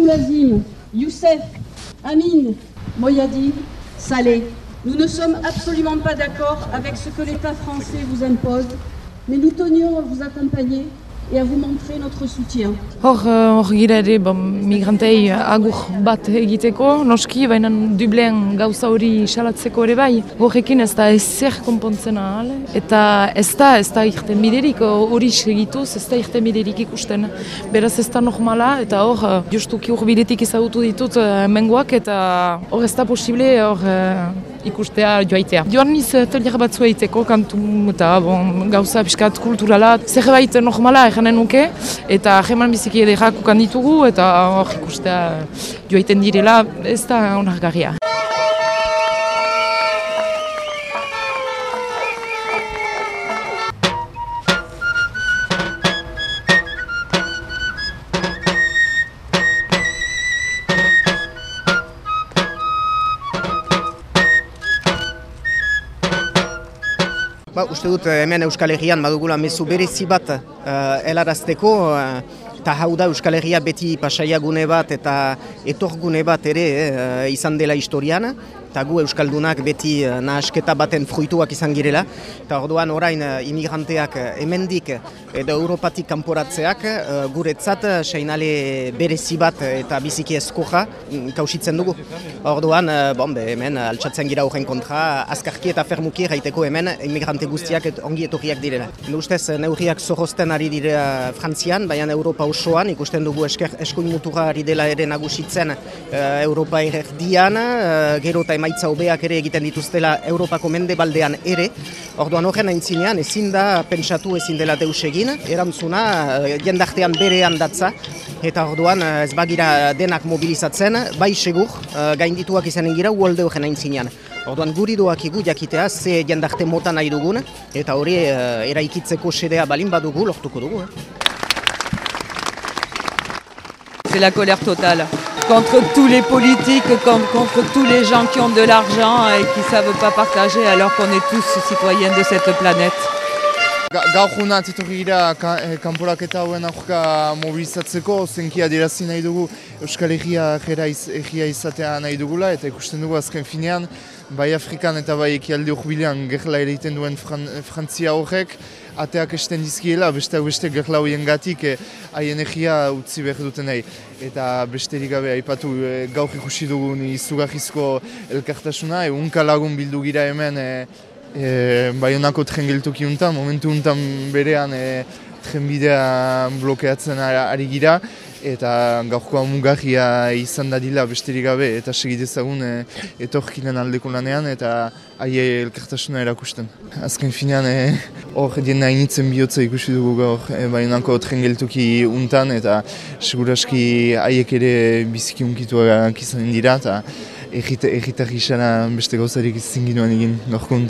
Abdoulazim, Youssef, Amin, Moyadine, Saleh. Nous ne sommes absolument pas d'accord avec ce que l'État français vous impose, mais nous tenions à vous accompagner et à vous montrer notre soutien. Hor, uh, hor gira ere ba, migrantei agur bat egiteko, noski, baina dublean gauza hori salatzeko ere bai. Horrekin ez da ezer konpontzen ahal, eta ez da, ez da irten biderik, hori segituz ez da irten biderik ikusten. Beraz ez da normala, eta hor, uh, justuki hor bidetik ezagutu ditut uh, mengoak, eta hor ez da posible hor ikustea joaitea. Joan niz taller batzu egiteko, kantu eta bon, gauza piskat kulturala, zerbait normala eganen nuke, eta jeman biziki edekak ukan ditugu, eta hor ikustea joaiten direla, ez da onargarria. Ba, uste dut hemen Euskal Herrian badugula mezu berezi bat uh, helarazteko, eta hau da Euskal Herria beti pasaia gune bat eta etorgune bat ere uh, izan dela historian, eta gu Euskaldunak beti uh, nahasketa baten fruituak izan girela, eta orduan orain uh, imigranteak hemendik edo Europatik kanporatzeak guretzat seinale berezi bat eta biziki eskoja mm, kausitzen dugu. Orduan, uh, bon, be, hemen altxatzen gira horren kontra, azkarki eta fermuki gaiteko hemen imigrante guztiak et, ongi etorriak direla. Ustez, neurriak zorrozten ari dira Frantzian, baina Europa osoan, ikusten dugu esker eskuin mutura ari dela ere nagusitzen Europa erdian, uh, gero eta emaitza hobeak ere egiten dituztela Europako mendebaldean ere. Orduan horren aintzinean ezin da pentsatu ezin dela deus egin, erantzuna uh, jendartean berean datza, eta orduan uh, ez bagira denak mobilizatzen, bai segur, uh, gaindituak izanen gira uolde horren aintzinean. Orduan guri doak igu jakitea ze jendarte mota nahi dugun, eta hori eraikitzeko sedea balin badugu lortuko dugu. Eh? C'est la colère totale contre tous les politiques, contre, tous les gens qui ont de l'argent et qui ne savent pas partager alors qu'on est tous citoyens de cette planète. Gaur juna atzitorri gira kanporaketa hauen aurka mobilizatzeko, zenki adierazi nahi dugu Euskal Herria egia izatea nahi dugula, eta ikusten dugu azken finean, bai Afrikan eta bai ekialde urbilean gerla egiten duen Fran Frantzia horrek, ateak esten dizkiela, besteak beste gerla horien gatik haien egia utzi behar duten nahi. Eta besterik gabe aipatu e, gaur ikusi dugun izugarrizko elkartasuna, egunka lagun bildu gira hemen e, E, Baionako tren geltoki untan, momentu untan berean e, trenbidea blokeatzen ari gira eta gaurkoa mugarria izan dadila besterik gabe eta segidezagun e, etorkinen aldeko lanean eta aie elkartasuna erakusten. Azken finean hor e, dien nahi bihotza ikusi dugu gaur e, Baionako tren geltoki untan eta seguraski haiek ere biziki unkituak izan dira eta egitarri beste gauzarik izin ginoan egin gorko